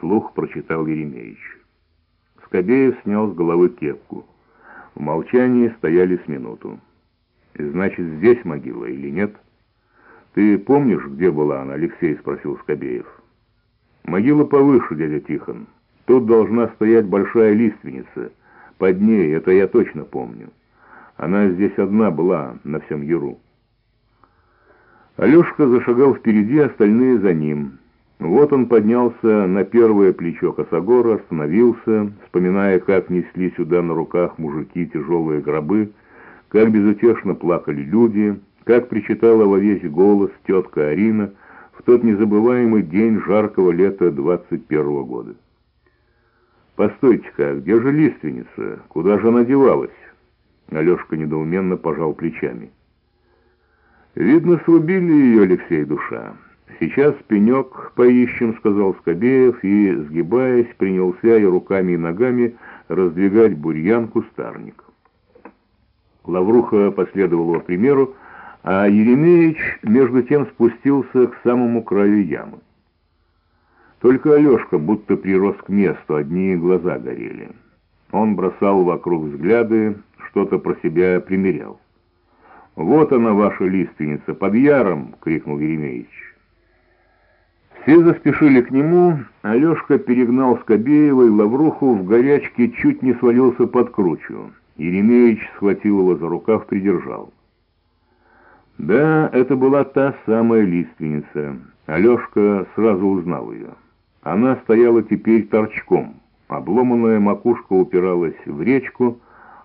вслух прочитал Еремеевич. Скобеев снял с головы кепку. В молчании стояли с минуту. «Значит, здесь могила или нет?» «Ты помнишь, где была она, Алексей?» — спросил Скобеев. «Могила повыше, дядя Тихон. Тут должна стоять большая лиственница. Под ней, это я точно помню. Она здесь одна была на всем Яру». Алешка зашагал впереди, остальные за ним. Вот он поднялся на первое плечо Косогора, остановился, вспоминая, как несли сюда на руках мужики тяжелые гробы, как безутешно плакали люди, как причитала во весь голос тетка Арина в тот незабываемый день жаркого лета 21 -го года. «Постойте-ка, где же лиственница? Куда же она девалась?» Алешка недоуменно пожал плечами. «Видно, срубили ее, Алексей, душа. Сейчас пенек поищем», — сказал Скобеев, и, сгибаясь, принялся и руками, и ногами раздвигать бурьян-кустарник. Лавруха последовал его примеру, а Еремеевич между тем спустился к самому краю ямы. Только Алешка будто прирос к месту, одни глаза горели. Он бросал вокруг взгляды, что-то про себя примерял. «Вот она, ваша лиственница, под яром!» — крикнул Еремеевич. Все заспешили к нему, Алешка перегнал Скобеева и Лавруху в горячке чуть не свалился под кручу. Еремеевич схватил его за рукав, придержал. Да, это была та самая лиственница. Алешка сразу узнал ее. Она стояла теперь торчком. Обломанная макушка упиралась в речку,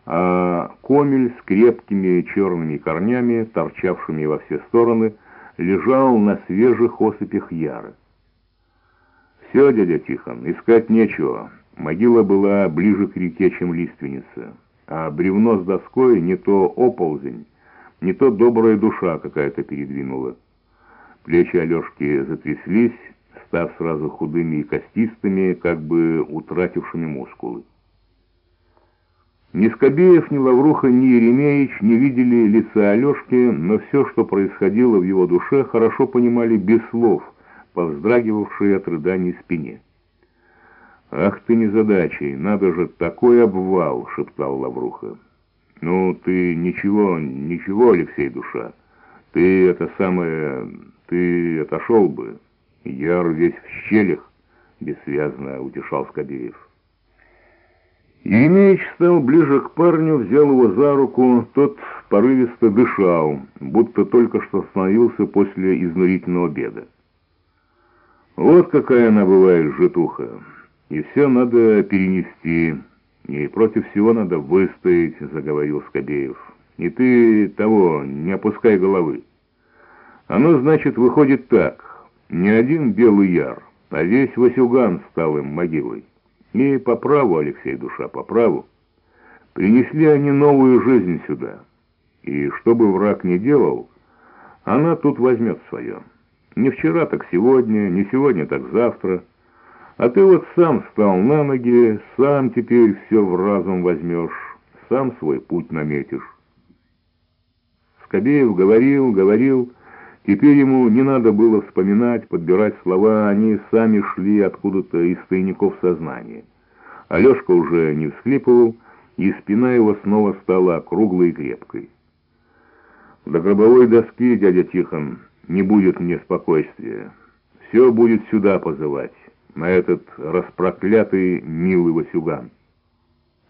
а комель с крепкими черными корнями, торчавшими во все стороны, лежал на свежих осыпях яры. «Все, дядя Тихон, искать нечего. Могила была ближе к реке, чем лиственница, а бревно с доской не то оползень, не то добрая душа какая-то передвинула. Плечи Алешки затряслись, став сразу худыми и костистыми, как бы утратившими мускулы. Ни Скобеев, ни Лавруха, ни Еремеевич не видели лица Алешки, но все, что происходило в его душе, хорошо понимали без слов, повздрагивавшие от рыданий спине. «Ах ты незадачей, надо же, такой обвал!» — шептал Лавруха. «Ну, ты ничего, ничего, Алексей Душа. Ты это самое... Ты отошел бы. Яр весь в щелях», — бессвязно утешал Скобеев. Еремеевич стал ближе к парню, взял его за руку, тот порывисто дышал, будто только что остановился после изнурительного обеда. Вот какая она бывает, житуха, и все надо перенести». «И против всего надо выстоять», — заговорил Скобеев. «И ты того, не опускай головы. Оно, значит, выходит так. Не один белый яр, а весь Васюган стал им могилой. И по праву, Алексей Душа, по праву. Принесли они новую жизнь сюда. И что бы враг ни делал, она тут возьмет свое. Не вчера, так сегодня, не сегодня, так завтра». А ты вот сам встал на ноги, сам теперь все в разум возьмешь, сам свой путь наметишь. Скобеев говорил, говорил, теперь ему не надо было вспоминать, подбирать слова, они сами шли откуда-то из тайников сознания. Алешка уже не всхлипывал, и спина его снова стала круглой и крепкой. До гробовой доски, дядя Тихон, не будет мне спокойствия. Все будет сюда позывать на этот распроклятый милый Васюган.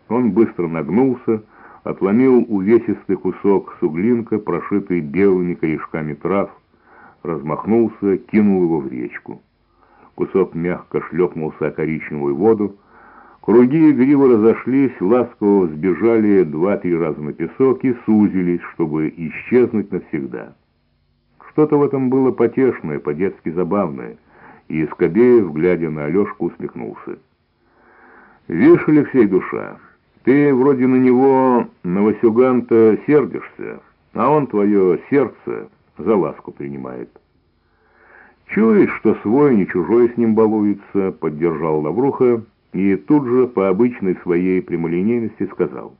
Он быстро нагнулся, отломил увесистый кусок суглинка, прошитый белыми корешками трав, размахнулся, кинул его в речку. Кусок мягко шлепнулся о коричневую воду, Круги игриво разошлись, ласково сбежали два-три раза на песок и сузились, чтобы исчезнуть навсегда. Что-то в этом было потешное, по-детски забавное и Скобеев, глядя на Алешку, усмехнулся. «Вишь, Алексей, душа, ты вроде на него, на Васюганта, сердишься, а он твое сердце за ласку принимает». «Чуешь, что свой, не чужой с ним балуется», — поддержал Лавруха и тут же по обычной своей прямолинейности сказал.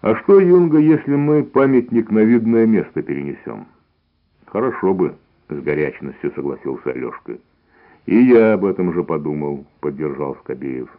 «А что, Юнга, если мы памятник на видное место перенесем?» «Хорошо бы». — с горячностью согласился Алешка. «И я об этом же подумал», — поддержал Скобеев.